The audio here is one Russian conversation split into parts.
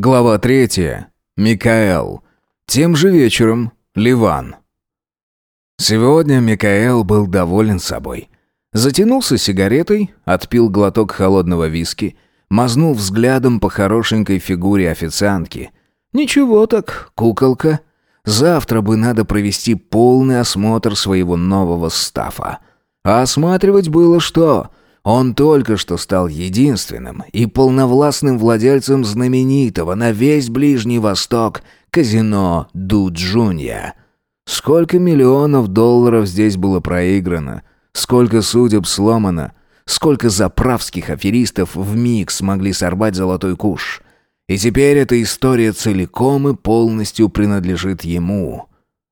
Глава третья. Микаэл. Тем же вечером. Ливан. Сегодня Микаэл был доволен собой. Затянулся сигаретой, отпил глоток холодного виски, мазнул взглядом по хорошенькой фигуре официантки. Ничего так, куколка. Завтра бы надо провести полный осмотр своего нового стафа. А осматривать было что? Он только что стал единственным и полновластным владельцем знаменитого на весь Ближний Восток казино Дуджунья. Сколько миллионов долларов здесь было проиграно, сколько судеб сломано, сколько заправских аферистов в миг смогли сорвать золотой куш. И теперь эта история целиком и полностью принадлежит ему,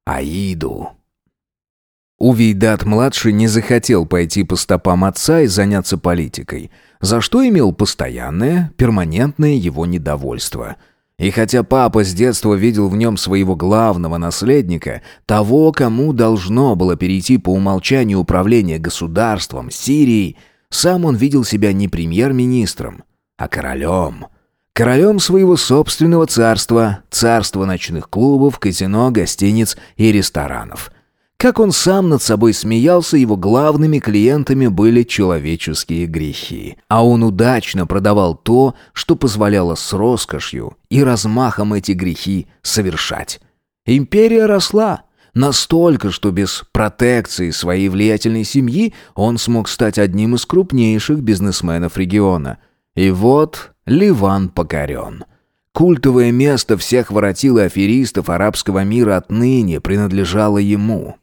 Аиду. Увейдат-младший не захотел пойти по стопам отца и заняться политикой, за что имел постоянное, перманентное его недовольство. И хотя папа с детства видел в нем своего главного наследника, того, кому должно было перейти по умолчанию управление государством, Сирией, сам он видел себя не премьер-министром, а королем. Королем своего собственного царства, царства ночных клубов, казино, гостиниц и ресторанов – как он сам над собой смеялся, его главными клиентами были человеческие грехи. А он удачно продавал то, что позволяло с роскошью и размахом эти грехи совершать. Империя росла. Настолько, что без протекции своей влиятельной семьи он смог стать одним из крупнейших бизнесменов региона. И вот Ливан покорен. Культовое место всех воротил и аферистов арабского мира отныне принадлежало ему.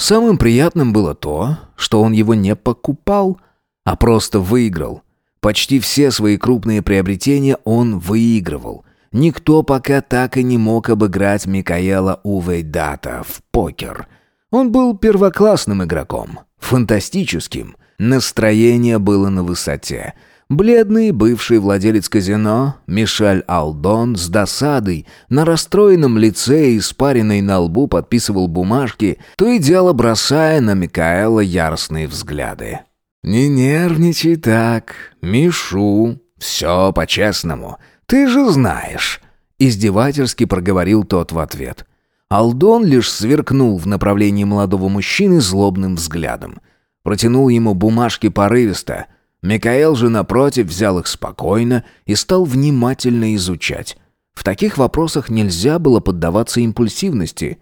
Самым приятным было то, что он его не покупал, а просто выиграл. Почти все свои крупные приобретения он выигрывал. Никто пока так и не мог обыграть Микаэла Увейдата в покер. Он был первоклассным игроком, фантастическим. Настроение было на высоте – Бледный бывший владелец казино Мишель Алдон с досадой на расстроенном лице и испаренной на лбу подписывал бумажки, то и дело бросая на Микаэла яростные взгляды. «Не нервничай так, Мишу, все по-честному, ты же знаешь», — издевательски проговорил тот в ответ. Алдон лишь сверкнул в направлении молодого мужчины злобным взглядом. Протянул ему бумажки порывисто — Микаэл же, напротив, взял их спокойно и стал внимательно изучать. В таких вопросах нельзя было поддаваться импульсивности.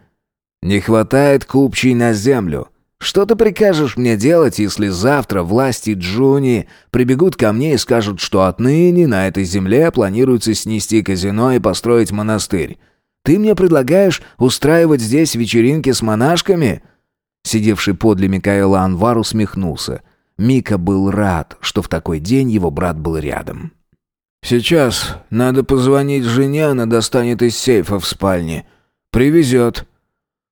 «Не хватает купчей на землю. Что ты прикажешь мне делать, если завтра власти Джуни прибегут ко мне и скажут, что отныне на этой земле планируется снести казино и построить монастырь? Ты мне предлагаешь устраивать здесь вечеринки с монашками?» Сидевший подле Микаэла Анвар усмехнулся – Мика был рад, что в такой день его брат был рядом. «Сейчас надо позвонить жене, она достанет из сейфа в спальне. Привезет».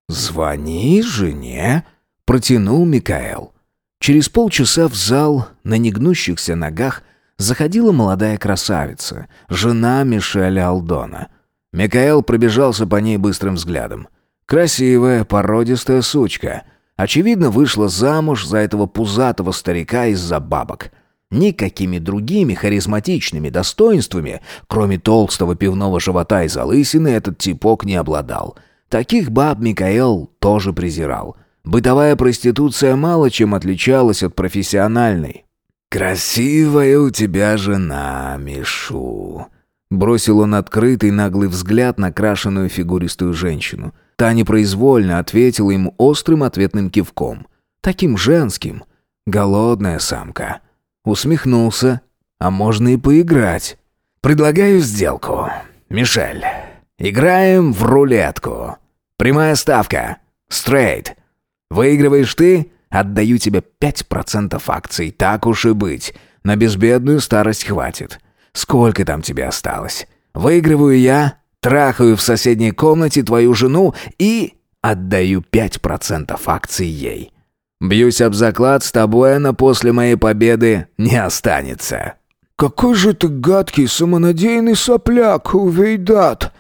«Звони жене?» — протянул Микаэл. Через полчаса в зал на негнущихся ногах заходила молодая красавица, жена Мишеля Алдона. Микаэл пробежался по ней быстрым взглядом. Красивая, породистая сучка — Очевидно, вышла замуж за этого пузатого старика из-за бабок. Никакими другими харизматичными достоинствами, кроме толстого пивного живота и залысины, этот типок не обладал. Таких баб Микаэл тоже презирал. Бытовая проституция мало чем отличалась от профессиональной. «Красивая у тебя жена, Мишу», — бросил он открытый наглый взгляд на крашеную фигуристую женщину — Та непроизвольно ответила ему острым ответным кивком. Таким женским. Голодная самка. Усмехнулся. А можно и поиграть. Предлагаю сделку. Мишель. Играем в рулетку. Прямая ставка. Стрейт. Выигрываешь ты, отдаю тебе 5% акций, так уж и быть. На безбедную старость хватит. Сколько там тебе осталось? Выигрываю я, трахаю в соседней комнате твою жену и отдаю 5% акций ей. Бьюсь об заклад, с тобой она после моей победы не останется». «Какой же ты гадкий, самонадеянный сопляк, Увейдат!»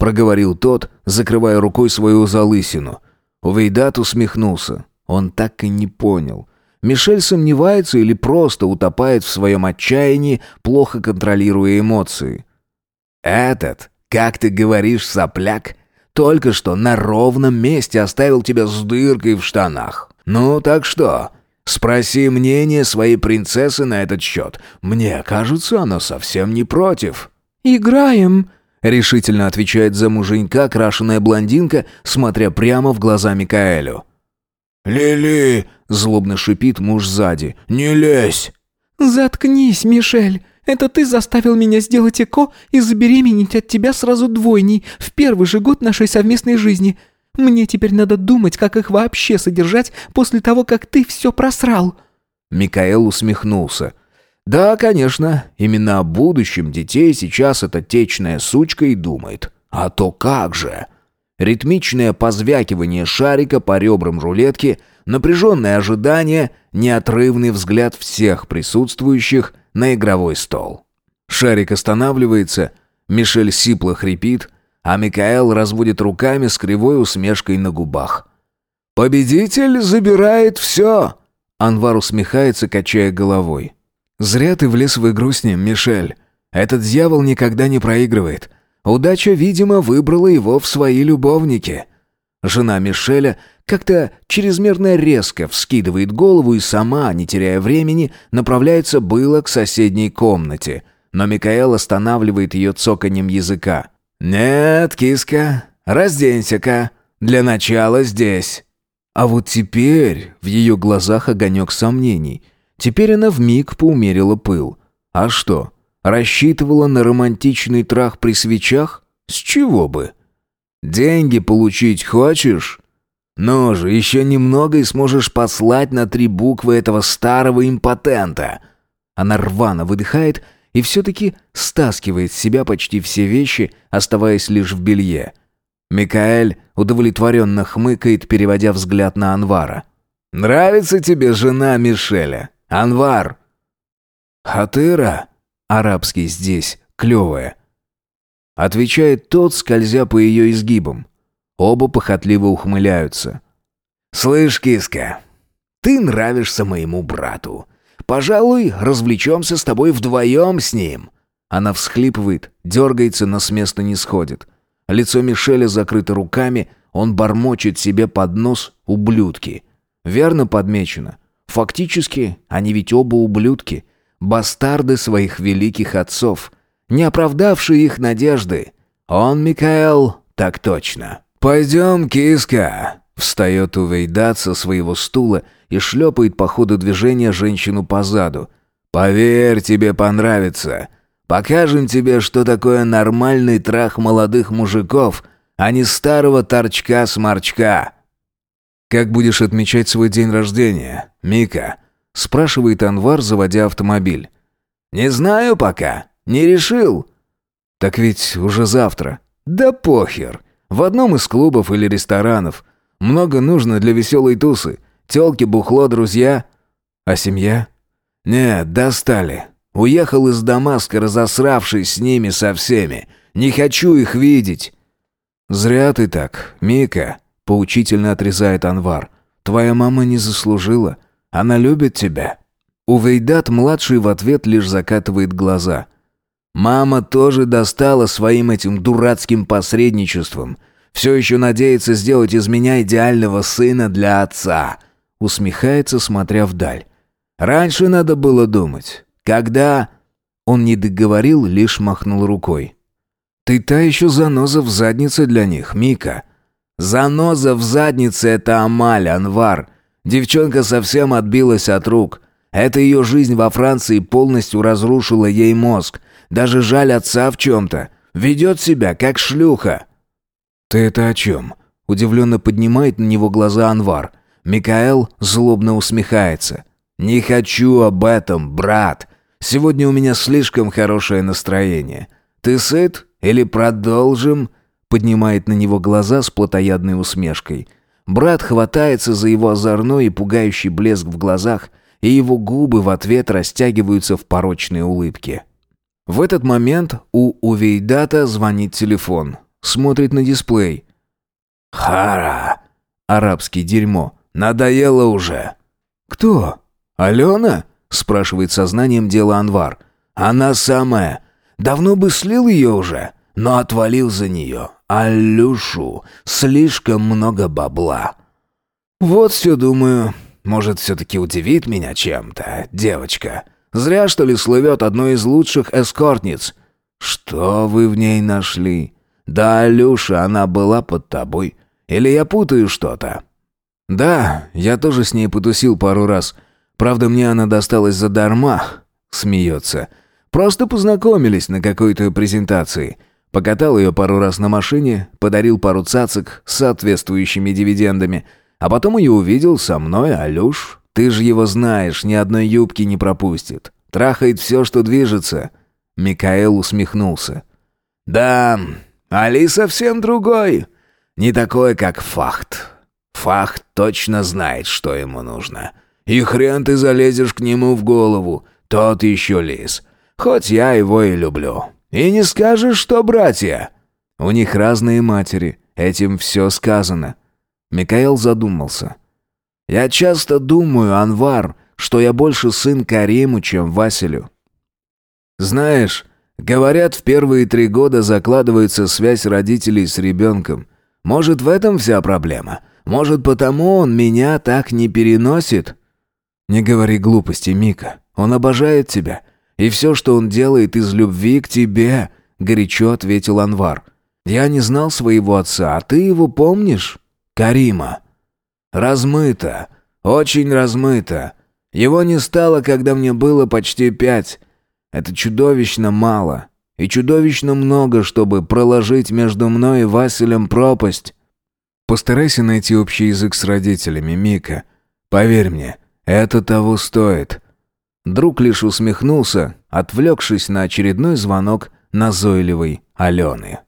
проговорил тот, закрывая рукой свою залысину. Увейдат усмехнулся. Он так и не понял. Мишель сомневается или просто утопает в своем отчаянии, плохо контролируя эмоции. Этот, как ты говоришь, сопляк, только что на ровном месте оставил тебя с дыркой в штанах. Ну, так что, спроси мнение своей принцессы на этот счет. Мне кажется, она совсем не против». «Играем», — решительно отвечает за муженька крашеная блондинка, смотря прямо в глаза Микаэлю. «Лили!» — злобно шипит муж сзади. «Не лезь!» «Заткнись, Мишель! Это ты заставил меня сделать ЭКО и забеременеть от тебя сразу двойней в первый же год нашей совместной жизни. Мне теперь надо думать, как их вообще содержать после того, как ты все просрал». Микаэл усмехнулся. «Да, конечно, именно о будущем детей сейчас эта течная сучка и думает. А то как же!» Ритмичное позвякивание шарика по ребрам рулетки, напряженное ожидание, неотрывный взгляд всех присутствующих на игровой стол. Шарик останавливается, Мишель сипло хрипит, а Микаэл разводит руками с кривой усмешкой на губах. «Победитель забирает все!» Анвар усмехается, качая головой. «Зря ты влез в игру с ним, Мишель. Этот дьявол никогда не проигрывает. Удача, видимо, выбрала его в свои любовники. Жена Мишеля как-то чрезмерно резко вскидывает голову и сама, не теряя времени, направляется было к соседней комнате. Но Микаэл останавливает ее цоканьем языка. «Нет, киска, разденься-ка. Для начала здесь». А вот теперь в ее глазах огонек сомнений. Теперь она вмиг поумерила пыл. А что, Рассчитывала на романтичный трах при свечах? С чего бы? Деньги получить хочешь? Ну же, еще немного и сможешь послать на три буквы этого старого импотента. Она рвано выдыхает и все-таки стаскивает с себя почти все вещи, оставаясь лишь в белье. Микаэль удовлетворенно хмыкает, переводя взгляд на Анвара. «Нравится тебе жена Мишеля, Анвар?» «Хатыра?» Арабский здесь, клевое. Отвечает тот, скользя по ее изгибам. Оба похотливо ухмыляются. «Слышь, киска, ты нравишься моему брату. Пожалуй, развлечемся с тобой вдвоем с ним». Она всхлипывает, дергается, но с места не сходит. Лицо Мишеля закрыто руками, он бормочет себе под нос «ублюдки». Верно подмечено. Фактически, они ведь оба ублюдки бастарды своих великих отцов, не оправдавшие их надежды. Он, Микаэл, так точно. «Пойдем, киска!» Встает Увейдат со своего стула и шлепает по ходу движения женщину по заду. «Поверь, тебе понравится. Покажем тебе, что такое нормальный трах молодых мужиков, а не старого торчка-сморчка». «Как будешь отмечать свой день рождения, Мика?» спрашивает Анвар, заводя автомобиль. «Не знаю пока. Не решил». «Так ведь уже завтра». «Да похер. В одном из клубов или ресторанов. Много нужно для веселой тусы. Телки, бухло, друзья». «А семья?» «Нет, достали. Уехал из Дамаска, разосравшись с ними со всеми. Не хочу их видеть». «Зря ты так, Мика», — поучительно отрезает Анвар. «Твоя мама не заслужила. Она любит тебя». Увейдат-младший в ответ лишь закатывает глаза. «Мама тоже достала своим этим дурацким посредничеством. Все еще надеется сделать из меня идеального сына для отца». Усмехается, смотря вдаль. «Раньше надо было думать. Когда...» Он не договорил, лишь махнул рукой. «Ты та еще заноза в заднице для них, Мика». «Заноза в заднице — это Амаль, Анвар. Девчонка совсем отбилась от рук. Эта ее жизнь во Франции полностью разрушила ей мозг. Даже жаль отца в чем-то. Ведет себя, как шлюха». «Ты это о чем?» Удивленно поднимает на него глаза Анвар. Микаэл злобно усмехается. «Не хочу об этом, брат. Сегодня у меня слишком хорошее настроение. Ты сыт или продолжим?» Поднимает на него глаза с плотоядной усмешкой. Брат хватается за его озорной и пугающий блеск в глазах, и его губы в ответ растягиваются в порочной улыбке. В этот момент у Увейдата звонит телефон. Смотрит на дисплей. «Хара!» Арабский дерьмо. «Надоело уже!» «Кто? Алена?» спрашивает сознанием дела Анвар. «Она самая. Давно бы слил ее уже, но отвалил за нее. Алюшу, слишком много бабла. Вот все думаю, может, все-таки удивит меня чем-то, девочка. Зря, что ли, слывет одной из лучших эскортниц. Что вы в ней нашли? Да, Алюша, она была под тобой. Или я путаю что-то? Да, я тоже с ней потусил пару раз. Правда, мне она досталась задарма. Смеется. Просто познакомились на какой-то презентации. Покатал ее пару раз на машине, подарил пару цацик с соответствующими дивидендами. А потом ее увидел со мной, Алюш. Ты же его знаешь, ни одной юбки не пропустит. Трахает все, что движется. Микаэл усмехнулся. Да, Али совсем другой. Не такой, как Фахт. Фахт точно знает, что ему нужно. И хрен ты залезешь к нему в голову. Тот еще лис. Хоть я его и люблю. И не скажешь, что братья. У них разные матери. Этим все сказано. Микаэл задумался. Я часто думаю, Анвар, что я больше сын Кариму, чем Василю. Знаешь, говорят, в первые три года закладывается связь родителей с ребенком. Может, в этом вся проблема? Может, потому он меня так не переносит? Не говори глупости, Мика. Он обожает тебя. «И все, что он делает из любви к тебе», — горячо ответил Анвар. «Я не знал своего отца, а ты его помнишь? Карима». «Размыто, очень размыто. Его не стало, когда мне было почти пять. Это чудовищно мало. И чудовищно много, чтобы проложить между мной и Василем пропасть». «Постарайся найти общий язык с родителями, Мика. Поверь мне, это того стоит». Друг лишь усмехнулся, отвлекшись на очередной звонок назойливой Алены.